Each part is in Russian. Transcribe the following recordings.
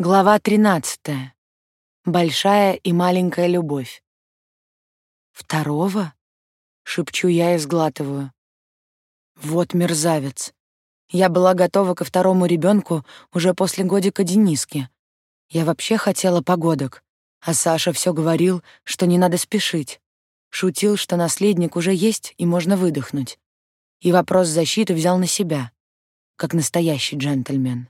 Глава 13. Большая и маленькая любовь. «Второго?» — шепчу я и сглатываю. Вот мерзавец. Я была готова ко второму ребенку уже после годика Дениски. Я вообще хотела погодок, а Саша все говорил, что не надо спешить. Шутил, что наследник уже есть и можно выдохнуть. И вопрос защиты взял на себя, как настоящий джентльмен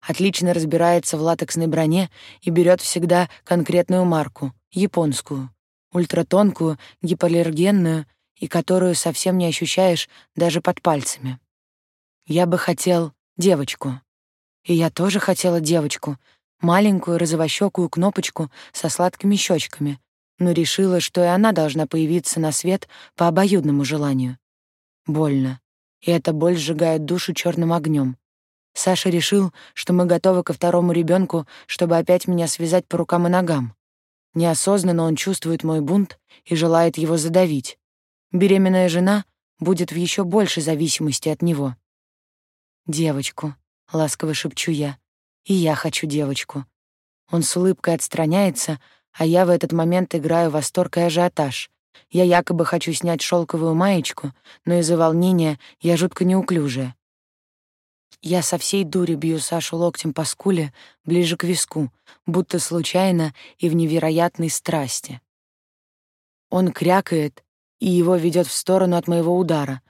отлично разбирается в латексной броне и берет всегда конкретную марку, японскую, ультратонкую, гипоаллергенную и которую совсем не ощущаешь даже под пальцами. Я бы хотел девочку. И я тоже хотела девочку, маленькую розовощёкую кнопочку со сладкими щечками, но решила, что и она должна появиться на свет по обоюдному желанию. Больно. И эта боль сжигает душу черным огнем. Саша решил, что мы готовы ко второму ребенку, чтобы опять меня связать по рукам и ногам. Неосознанно он чувствует мой бунт и желает его задавить. Беременная жена будет в еще большей зависимости от него. «Девочку», — ласково шепчу я, — «и я хочу девочку». Он с улыбкой отстраняется, а я в этот момент играю восторг и ажиотаж. Я якобы хочу снять шелковую маечку, но из-за волнения я жутко неуклюжая. Я со всей дури бью Сашу локтем по скуле, ближе к виску, будто случайно и в невероятной страсти. Он крякает, и его ведет в сторону от моего удара,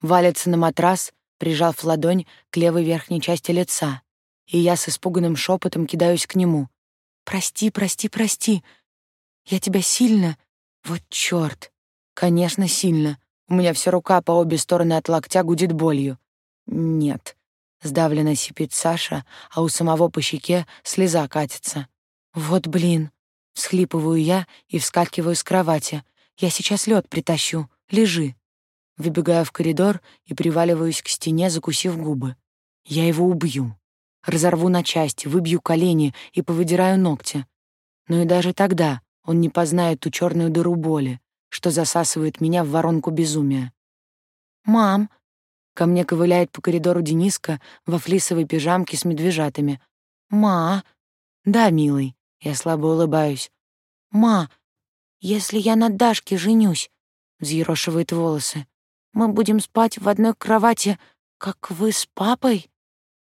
валится на матрас, прижав ладонь к левой верхней части лица, и я с испуганным шепотом кидаюсь к нему. «Прости, прости, прости! Я тебя сильно...» «Вот чёрт! Конечно, сильно. У меня вся рука по обе стороны от локтя гудит болью. Нет, Сдавленно сипит Саша, а у самого по щеке слеза катится. «Вот блин!» — всхлипываю я и вскакиваю с кровати. «Я сейчас лед притащу. Лежи!» Выбегаю в коридор и приваливаюсь к стене, закусив губы. Я его убью. Разорву на части, выбью колени и повыдираю ногти. Но и даже тогда он не познает ту черную дыру боли, что засасывает меня в воронку безумия. «Мам!» Ко мне ковыляет по коридору Дениска во флисовой пижамке с медвежатами. «Ма!» «Да, милый». Я слабо улыбаюсь. «Ма, если я на Дашке женюсь», — взъерошивает волосы, «мы будем спать в одной кровати, как вы с папой?»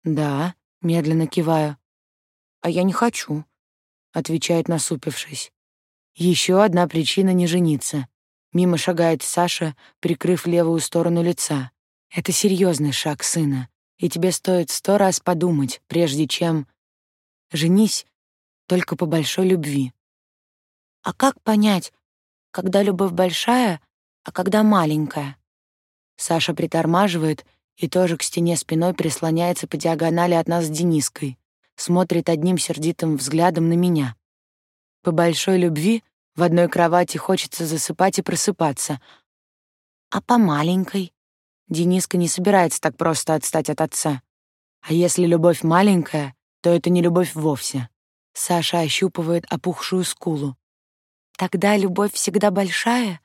«Да», — медленно киваю. «А я не хочу», — отвечает, насупившись. Еще одна причина не жениться. Мимо шагает Саша, прикрыв левую сторону лица. Это серьезный шаг, сына, и тебе стоит сто раз подумать, прежде чем... Женись только по большой любви. А как понять, когда любовь большая, а когда маленькая? Саша притормаживает и тоже к стене спиной прислоняется по диагонали от нас с Дениской, смотрит одним сердитым взглядом на меня. По большой любви в одной кровати хочется засыпать и просыпаться. А по маленькой? Дениска не собирается так просто отстать от отца. А если любовь маленькая, то это не любовь вовсе. Саша ощупывает опухшую скулу. Тогда любовь всегда большая?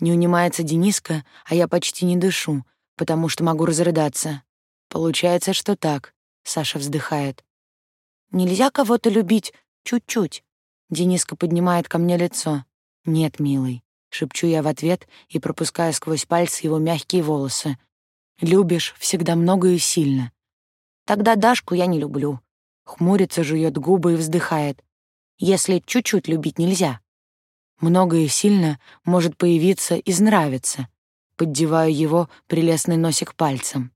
Не унимается Дениска, а я почти не дышу, потому что могу разрыдаться. Получается, что так. Саша вздыхает. Нельзя кого-то любить чуть-чуть. Дениска поднимает ко мне лицо. Нет, милый, шепчу я в ответ и пропуская сквозь пальцы его мягкие волосы. Любишь всегда много и сильно. Тогда Дашку я не люблю. Хмурится, жует губы и вздыхает. Если чуть-чуть любить нельзя. Много и сильно может появиться из нравится. Поддеваю его прелестный носик пальцем.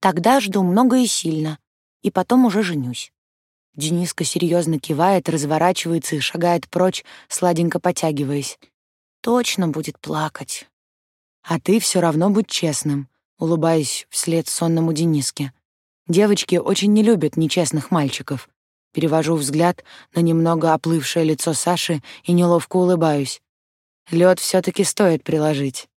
Тогда жду много и сильно, и потом уже женюсь. Дениска серьезно кивает, разворачивается и шагает прочь, сладенько потягиваясь точно будет плакать. А ты все равно будь честным, улыбаясь вслед сонному Дениске. Девочки очень не любят нечестных мальчиков. Перевожу взгляд на немного оплывшее лицо Саши и неловко улыбаюсь. Лед все таки стоит приложить.